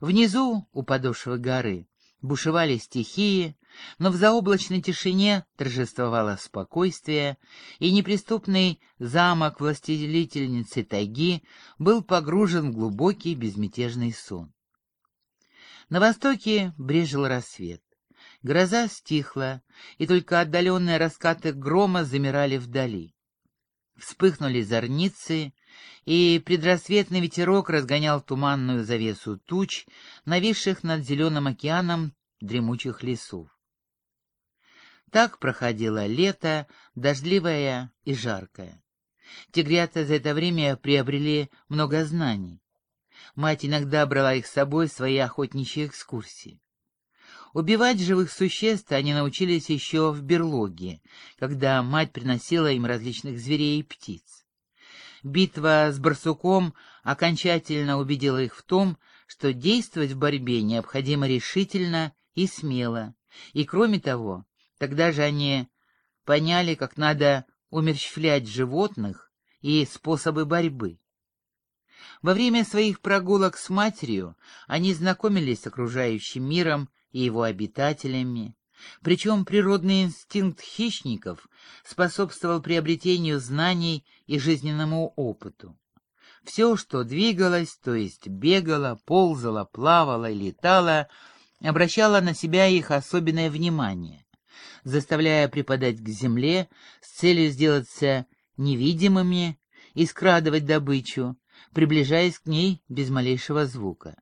Внизу, у подошвы горы, бушевали стихии, но в заоблачной тишине торжествовало спокойствие, и неприступный замок властелительницы тайги был погружен в глубокий безмятежный сон. На востоке брежил рассвет. Гроза стихла, и только отдаленные раскаты грома замирали вдали. Вспыхнули зорницы, и предрассветный ветерок разгонял туманную завесу туч, нависших над зеленым океаном дремучих лесов. Так проходило лето, дождливое и жаркое. Тигрята за это время приобрели много знаний. Мать иногда брала их с собой в свои охотничьи экскурсии. Убивать живых существ они научились еще в берлоге, когда мать приносила им различных зверей и птиц. Битва с барсуком окончательно убедила их в том, что действовать в борьбе необходимо решительно и смело, и кроме того, тогда же они поняли, как надо умерщвлять животных и способы борьбы. Во время своих прогулок с матерью они знакомились с окружающим миром и его обитателями, причем природный инстинкт хищников способствовал приобретению знаний и жизненному опыту. Все, что двигалось, то есть бегало, ползало, плавало летало, обращало на себя их особенное внимание, заставляя припадать к земле с целью сделаться невидимыми и скрадывать добычу, приближаясь к ней без малейшего звука.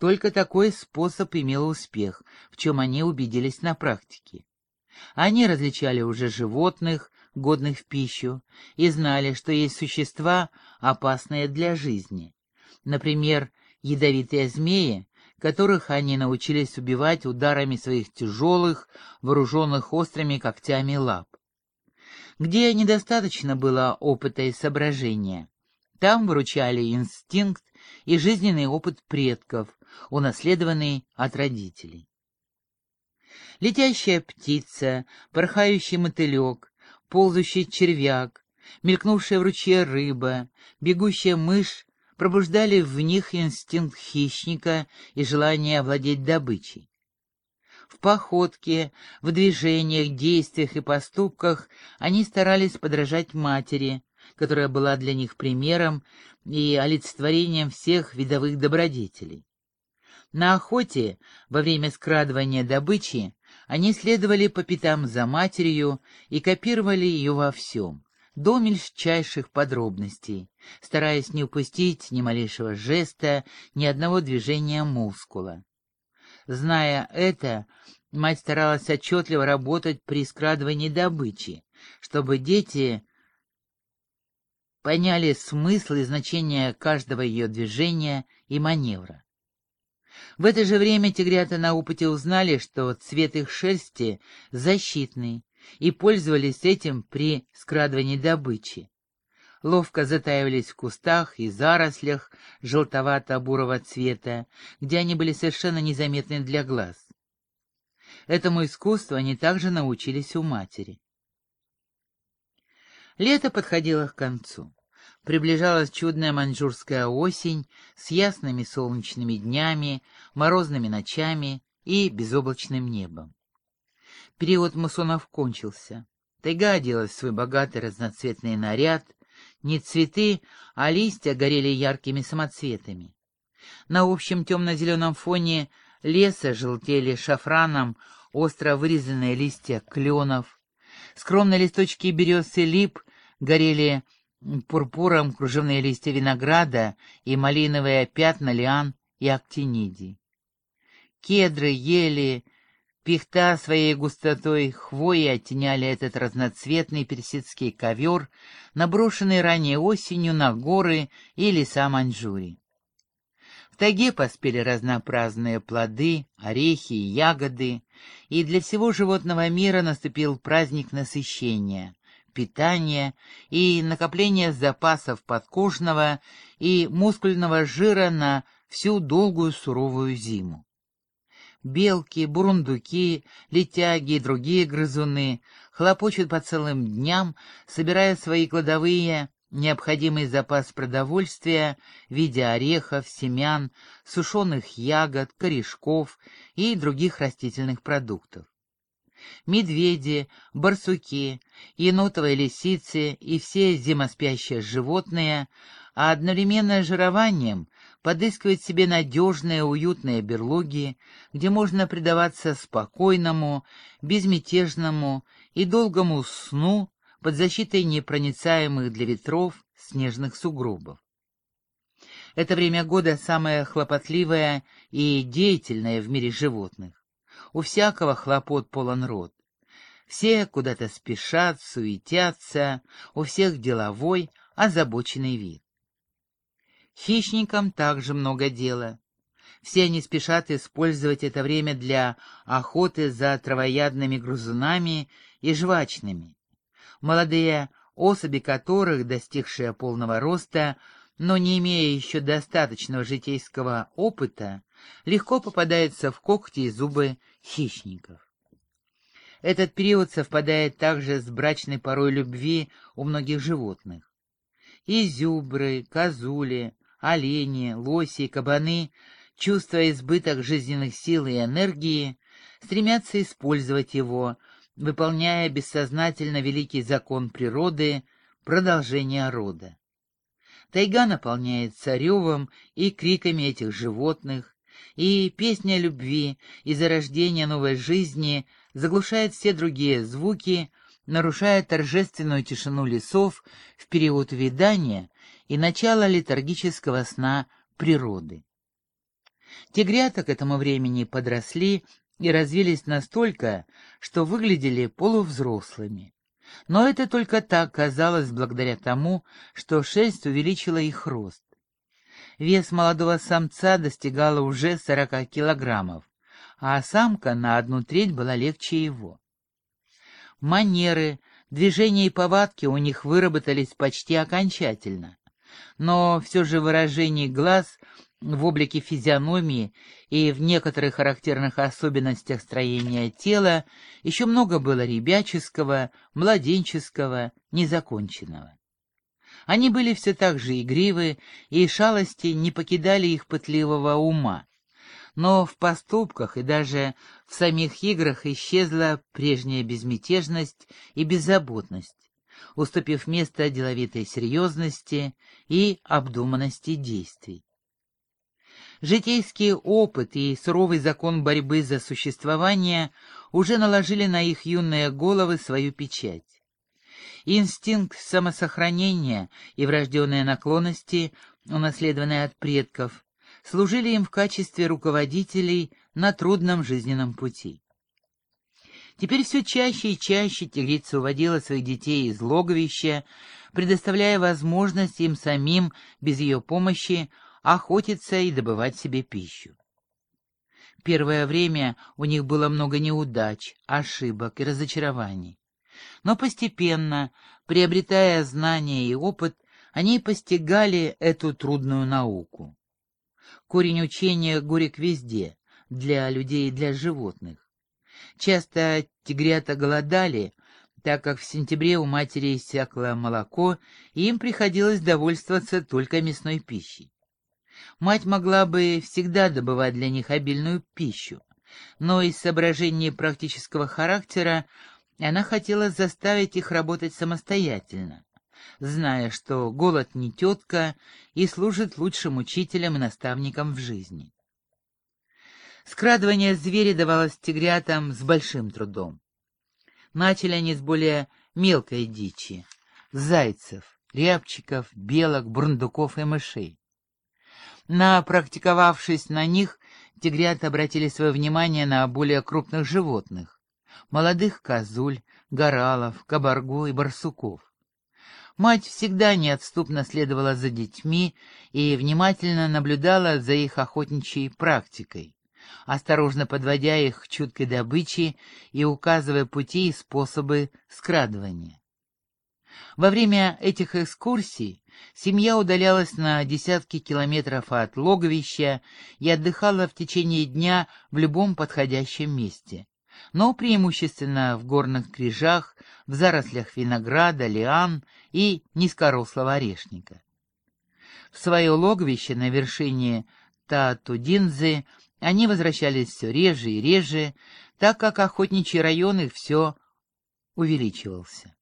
Только такой способ имел успех, в чем они убедились на практике. Они различали уже животных, годных в пищу, и знали, что есть существа, опасные для жизни. Например, ядовитые змеи, которых они научились убивать ударами своих тяжелых, вооруженных острыми когтями лап. Где недостаточно было опыта и соображения, там выручали инстинкт и жизненный опыт предков, унаследованный от родителей. Летящая птица, порхающий мотылек, ползущий червяк, мелькнувшая в ручье рыба, бегущая мышь пробуждали в них инстинкт хищника и желание овладеть добычей. В походке, в движениях, действиях и поступках они старались подражать матери, которая была для них примером и олицетворением всех видовых добродетелей. На охоте, во время скрадывания добычи, они следовали по пятам за матерью и копировали ее во всем, до мельчайших подробностей, стараясь не упустить ни малейшего жеста, ни одного движения мускула. Зная это, мать старалась отчетливо работать при скрадывании добычи, чтобы дети поняли смысл и значение каждого ее движения и маневра. В это же время тигрята на опыте узнали, что цвет их шерсти защитный, и пользовались этим при скрадывании добычи. Ловко затаивались в кустах и зарослях желтовато-бурого цвета, где они были совершенно незаметны для глаз. Этому искусству они также научились у матери. Лето подходило к концу. Приближалась чудная маньчжурская осень с ясными солнечными днями, морозными ночами и безоблачным небом. Период муссонов кончился. Тайга оделась в свой богатый разноцветный наряд, не цветы, а листья горели яркими самоцветами. На общем темно-зеленом фоне леса желтели шафраном остро вырезанные листья кленов. Скромные листочки берез и лип горели пурпуром кружевные листья винограда и малиновые пятна лиан и актинидий. Кедры, ели, пихта своей густотой хвои оттеняли этот разноцветный персидский ковер, наброшенный ранее осенью на горы и леса Маньчжурии. В тайге поспели разнообразные плоды, орехи и ягоды, и для всего животного мира наступил праздник насыщения, питания и накопления запасов подкожного и мускульного жира на всю долгую суровую зиму. Белки, бурундуки, летяги и другие грызуны хлопочут по целым дням, собирая свои кладовые необходимый запас продовольствия в виде орехов, семян, сушеных ягод, корешков и других растительных продуктов. Медведи, барсуки, енотовые лисицы и все зимоспящие животные, а одновременно жированием подыскивают себе надежные уютные берлоги, где можно предаваться спокойному, безмятежному и долгому сну под защитой непроницаемых для ветров снежных сугробов. Это время года самое хлопотливое и деятельное в мире животных. У всякого хлопот полон рот. Все куда-то спешат, суетятся, у всех деловой, озабоченный вид. Хищникам также много дела. Все они спешат использовать это время для охоты за травоядными грызунами и жвачными молодые особи которых, достигшие полного роста, но не имея еще достаточного житейского опыта, легко попадаются в когти и зубы хищников. Этот период совпадает также с брачной порой любви у многих животных. Изюбры, козули, олени, лоси и кабаны, чувствуя избыток жизненных сил и энергии, стремятся использовать его, выполняя бессознательно великий закон природы продолжения рода. Тайга наполняется ревом и криками этих животных, и песня любви и зарождения новой жизни заглушает все другие звуки, нарушая торжественную тишину лесов в период видания и начало летаргического сна природы. Тигрята к этому времени подросли и развились настолько, что выглядели полувзрослыми. Но это только так казалось благодаря тому, что шерсть увеличила их рост. Вес молодого самца достигала уже 40 килограммов, а самка на одну треть была легче его. Манеры, движения и повадки у них выработались почти окончательно, но все же выражение глаз в облике физиономии и в некоторых характерных особенностях строения тела еще много было ребяческого, младенческого, незаконченного. Они были все так же игривы, и шалости не покидали их пытливого ума. Но в поступках и даже в самих играх исчезла прежняя безмятежность и беззаботность, уступив место деловитой серьезности и обдуманности действий. Житейский опыт и суровый закон борьбы за существование уже наложили на их юные головы свою печать. Инстинкт самосохранения и врожденные наклонности, унаследованные от предков, служили им в качестве руководителей на трудном жизненном пути. Теперь все чаще и чаще тигрица уводила своих детей из логовища, предоставляя возможность им самим, без ее помощи, охотиться и добывать себе пищу. Первое время у них было много неудач, ошибок и разочарований. Но постепенно, приобретая знания и опыт, они постигали эту трудную науку. Корень учения горек везде, для людей и для животных. Часто тигрята голодали, так как в сентябре у матери иссякло молоко, и им приходилось довольствоваться только мясной пищей. Мать могла бы всегда добывать для них обильную пищу, но из соображений практического характера она хотела заставить их работать самостоятельно, зная, что голод не тетка и служит лучшим учителем и наставником в жизни. Скрадывание зверя давалось тигрятам с большим трудом. Начали они с более мелкой дичи — зайцев, рябчиков, белок, бурундуков и мышей. Напрактиковавшись на них, тигрята обратили свое внимание на более крупных животных — молодых козуль, горалов, кабаргу и барсуков. Мать всегда неотступно следовала за детьми и внимательно наблюдала за их охотничьей практикой, осторожно подводя их к чуткой добыче и указывая пути и способы скрадывания. Во время этих экскурсий семья удалялась на десятки километров от логовища и отдыхала в течение дня в любом подходящем месте, но преимущественно в горных крижах, в зарослях винограда, лиан и низкорослого орешника. В свое логовище на вершине Татудинзы они возвращались все реже и реже, так как охотничий район их все увеличивался.